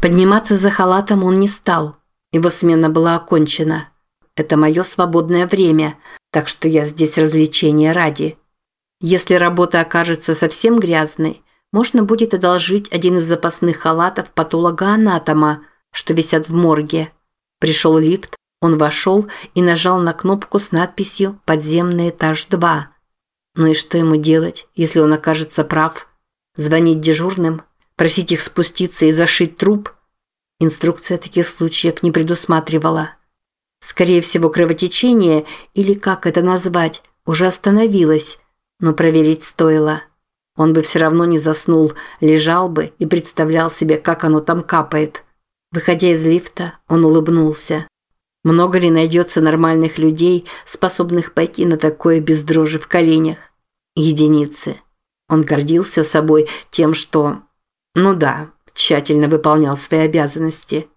Подниматься за халатом он не стал. Его смена была окончена. Это мое свободное время, так что я здесь развлечения ради. Если работа окажется совсем грязной, можно будет одолжить один из запасных халатов патолога-анатома, что висят в морге. Пришел лифт, он вошел и нажал на кнопку с надписью «Подземный этаж 2». Ну и что ему делать, если он окажется прав? Звонить дежурным? Просить их спуститься и зашить труп? Инструкция таких случаев не предусматривала. Скорее всего, кровотечение, или как это назвать, уже остановилось, но проверить стоило. Он бы все равно не заснул, лежал бы и представлял себе, как оно там капает. Выходя из лифта, он улыбнулся. Много ли найдется нормальных людей, способных пойти на такое без дрожи в коленях? Единицы. Он гордился собой тем, что... Ну да, тщательно выполнял свои обязанности.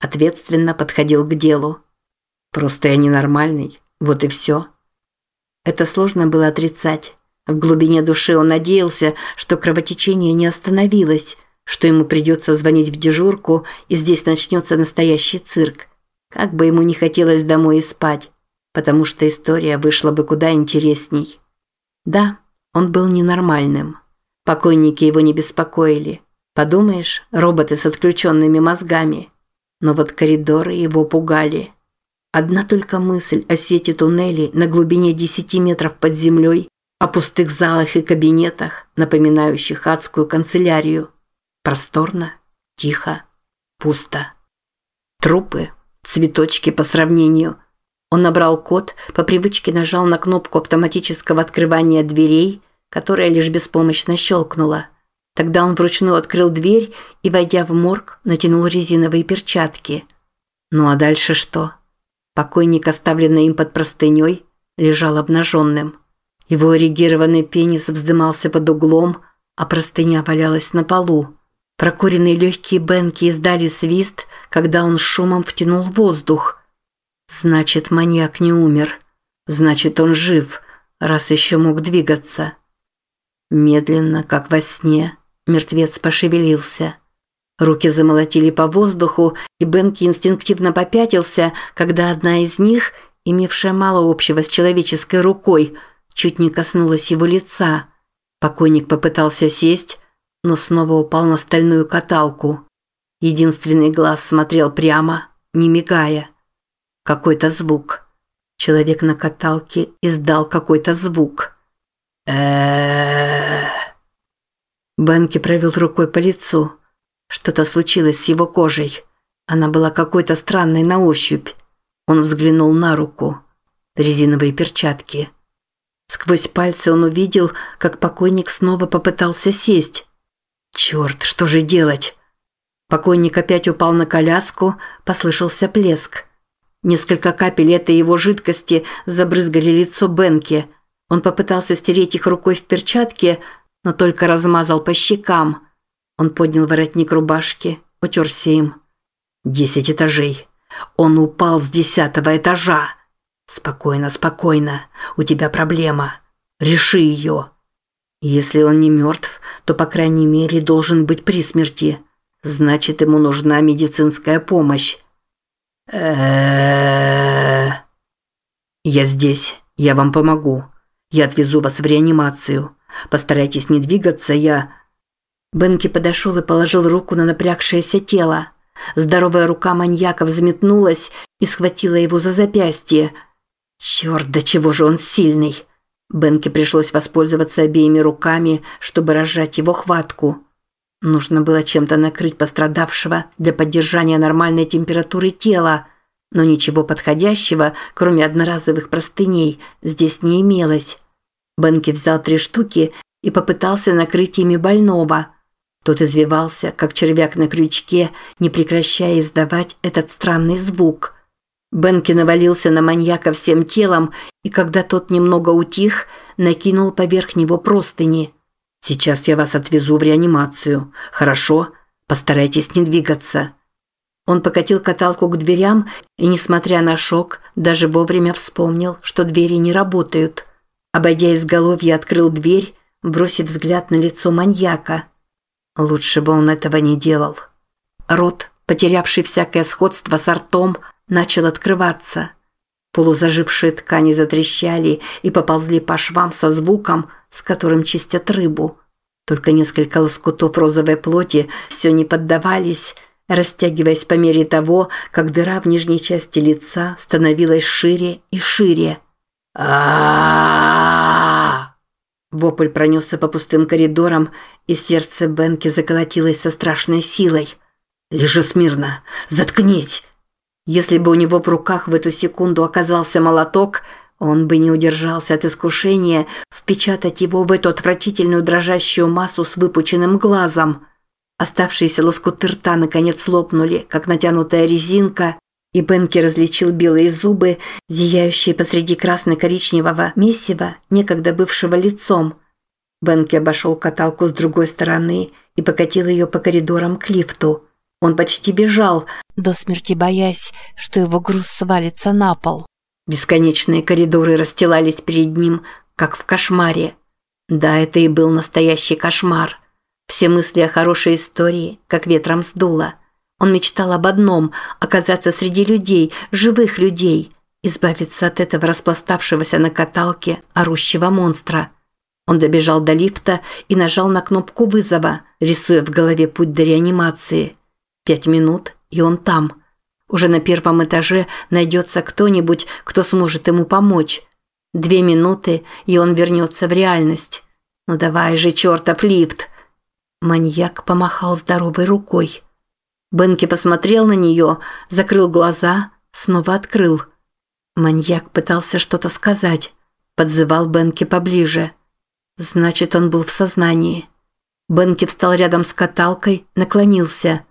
Ответственно подходил к делу. Просто я ненормальный, вот и все. Это сложно было отрицать. В глубине души он надеялся, что кровотечение не остановилось, что ему придется звонить в дежурку, и здесь начнется настоящий цирк. Как бы ему не хотелось домой и спать, потому что история вышла бы куда интересней. Да, он был ненормальным. Покойники его не беспокоили. Подумаешь, роботы с отключенными мозгами. Но вот коридоры его пугали. Одна только мысль о сети туннелей на глубине 10 метров под землей, о пустых залах и кабинетах, напоминающих адскую канцелярию. Просторно, тихо, пусто. Трупы цветочки по сравнению. Он набрал код, по привычке нажал на кнопку автоматического открывания дверей, которая лишь беспомощно щелкнула. Тогда он вручную открыл дверь и, войдя в морг, натянул резиновые перчатки. Ну а дальше что? Покойник, оставленный им под простыней, лежал обнаженным. Его эрегированный пенис вздымался под углом, а простыня валялась на полу. Прокуренные легкие Бенки издали свист, когда он шумом втянул воздух. Значит, маньяк не умер. Значит, он жив, раз еще мог двигаться. Медленно, как во сне, мертвец пошевелился. Руки замолотили по воздуху, и Бенки инстинктивно попятился, когда одна из них, имевшая мало общего с человеческой рукой, чуть не коснулась его лица. Покойник попытался сесть, но снова упал на стальную каталку. Единственный глаз смотрел прямо, не мигая. Какой-то звук. Человек на каталке издал какой-то звук. э Бенки провел рукой по лицу. Что-то случилось с его кожей. Она была какой-то странной на ощупь. Он взглянул на руку. Резиновые перчатки. Сквозь пальцы он увидел, как покойник снова попытался сесть. Черт, что же делать? Покойник опять упал на коляску, послышался плеск. Несколько капель этой его жидкости забрызгали лицо Бенки. Он попытался стереть их рукой в перчатке, но только размазал по щекам. Он поднял воротник рубашки, утерся им. Десять этажей. Он упал с десятого этажа. Спокойно, спокойно. У тебя проблема. Реши ее. Если он не мертв, то, по крайней мере, должен быть при смерти. Значит, ему нужна медицинская помощь. Я здесь. Я вам помогу. Я отвезу вас в реанимацию. Постарайтесь не двигаться, я...» Бенки подошел и положил руку на напрягшееся тело. Здоровая рука маньяка взметнулась и схватила его за запястье. «Черт, до чего же он сильный!» Бенке пришлось воспользоваться обеими руками, чтобы разжать его хватку. Нужно было чем-то накрыть пострадавшего для поддержания нормальной температуры тела, но ничего подходящего, кроме одноразовых простыней, здесь не имелось. Бенки взял три штуки и попытался накрыть ими больного. Тот извивался, как червяк на крючке, не прекращая издавать этот странный звук – Бенки навалился на маньяка всем телом, и когда тот немного утих, накинул поверх него простыни. «Сейчас я вас отвезу в реанимацию. Хорошо? Постарайтесь не двигаться». Он покатил каталку к дверям и, несмотря на шок, даже вовремя вспомнил, что двери не работают. Обойдя изголовье, открыл дверь, бросив взгляд на лицо маньяка. Лучше бы он этого не делал. рот, потерявший всякое сходство с ртом, начал открываться. Полузажившие ткани затрещали и поползли по швам со звуком, с которым чистят рыбу. Только несколько лоскутов розовой плоти все не поддавались, растягиваясь по мере того, как дыра в нижней части лица становилась шире и шире. а Вопль пронесся по пустым коридорам, и сердце Бенки заколотилось со страшной силой. «Лежи смирно! Заткнись!» Если бы у него в руках в эту секунду оказался молоток, он бы не удержался от искушения впечатать его в эту отвратительную дрожащую массу с выпученным глазом. Оставшиеся лоскуты рта наконец лопнули, как натянутая резинка, и Бенки различил белые зубы, зияющие посреди красно-коричневого месива, некогда бывшего лицом. Бенки обошел каталку с другой стороны и покатил ее по коридорам к лифту. Он почти бежал, до смерти боясь, что его груз свалится на пол. Бесконечные коридоры расстилались перед ним, как в кошмаре. Да, это и был настоящий кошмар. Все мысли о хорошей истории, как ветром сдуло. Он мечтал об одном – оказаться среди людей, живых людей, избавиться от этого распластавшегося на каталке орущего монстра. Он добежал до лифта и нажал на кнопку вызова, рисуя в голове путь до реанимации. Пять минут, и он там. Уже на первом этаже найдется кто-нибудь, кто сможет ему помочь. Две минуты, и он вернется в реальность. Ну давай же, чертов лифт! Маньяк помахал здоровой рукой. Бенки посмотрел на нее, закрыл глаза, снова открыл. Маньяк пытался что-то сказать, подзывал Бенки поближе. Значит, он был в сознании. Бенки встал рядом с каталкой, наклонился.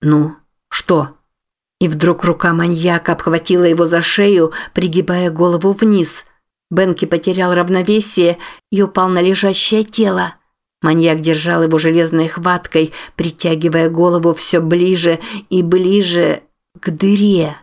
«Ну, что?» И вдруг рука маньяка обхватила его за шею, пригибая голову вниз. Бенки потерял равновесие и упал на лежащее тело. Маньяк держал его железной хваткой, притягивая голову все ближе и ближе к дыре.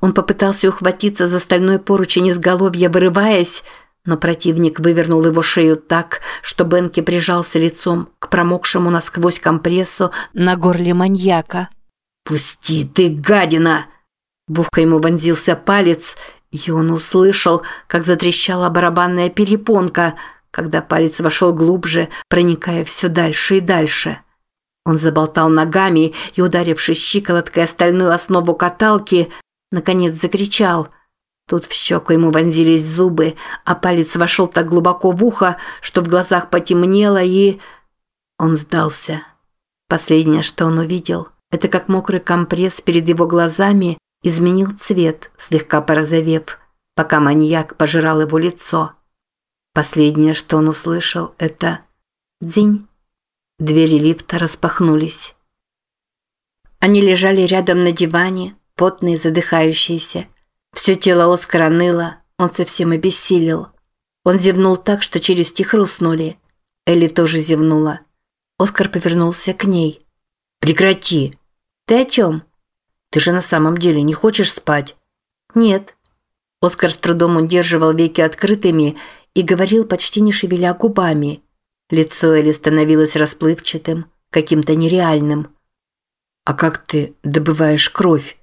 Он попытался ухватиться за стальной поручень изголовья, вырываясь, но противник вывернул его шею так, что Бенки прижался лицом к промокшему насквозь компрессу на горле маньяка. «Пусти, ты гадина!» Ухо ему вонзился палец, и он услышал, как затрещала барабанная перепонка, когда палец вошел глубже, проникая все дальше и дальше. Он заболтал ногами и, ударившись щиколоткой о стальную основу каталки, наконец закричал – Тут в щеку ему вонзились зубы, а палец вошел так глубоко в ухо, что в глазах потемнело и... Он сдался. Последнее, что он увидел, это как мокрый компресс перед его глазами изменил цвет, слегка порозовев, пока маньяк пожирал его лицо. Последнее, что он услышал, это «дзинь». Двери лифта распахнулись. Они лежали рядом на диване, потные, задыхающиеся, все тело Оскара ныло, он совсем обессилел. Он зевнул так, что челюсти хрустнули. Элли тоже зевнула. Оскар повернулся к ней. «Прекрати!» «Ты о чем?» «Ты же на самом деле не хочешь спать?» «Нет». Оскар с трудом удерживал веки открытыми и говорил, почти не шевеля губами. Лицо Элли становилось расплывчатым, каким-то нереальным. «А как ты добываешь кровь?»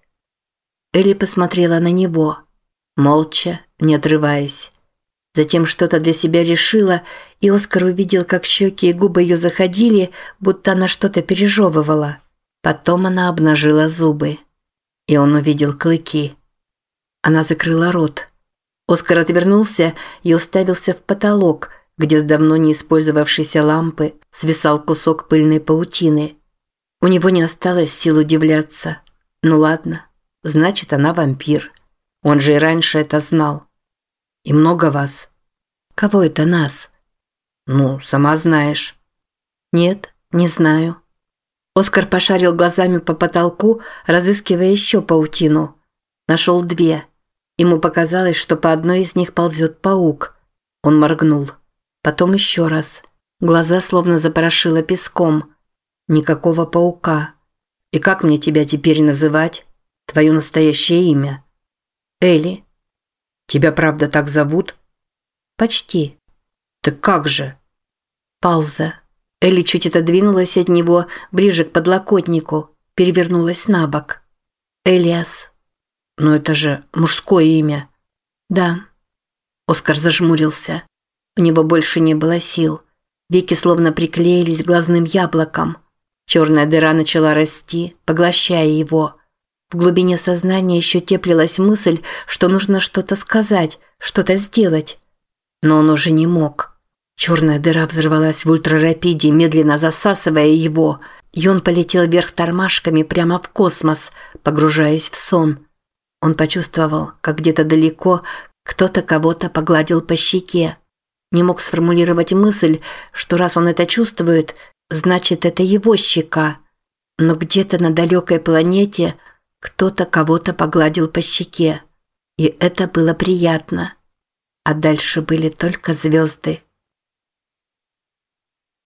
Элли посмотрела на него, молча, не отрываясь. Затем что-то для себя решила, и Оскар увидел, как щеки и губы ее заходили, будто она что-то пережевывала. Потом она обнажила зубы. И он увидел клыки. Она закрыла рот. Оскар отвернулся и уставился в потолок, где с давно не использовавшейся лампы свисал кусок пыльной паутины. У него не осталось сил удивляться. Ну ладно, Значит, она вампир. Он же и раньше это знал. И много вас. Кого это нас? Ну, сама знаешь. Нет, не знаю. Оскар пошарил глазами по потолку, разыскивая еще паутину. Нашел две. Ему показалось, что по одной из них ползет паук. Он моргнул. Потом еще раз. Глаза словно запорошило песком. Никакого паука. И как мне тебя теперь называть? Твое настоящее имя? Элли. Тебя правда так зовут? Почти. Так как же? Пауза. Элли чуть отодвинулась от него, ближе к подлокотнику. перевернулась на бок. Элиас. Но это же мужское имя. Да. Оскар зажмурился. У него больше не было сил. Веки словно приклеились глазным яблоком. Черная дыра начала расти, поглощая его. В глубине сознания еще теплилась мысль, что нужно что-то сказать, что-то сделать. Но он уже не мог. Черная дыра взорвалась в ультрарапиде, медленно засасывая его, и он полетел вверх тормашками прямо в космос, погружаясь в сон. Он почувствовал, как где-то далеко кто-то кого-то погладил по щеке. Не мог сформулировать мысль, что раз он это чувствует, значит это его щека. Но где-то на далекой планете – кто-то кого-то погладил по щеке. И это было приятно. А дальше были только звезды.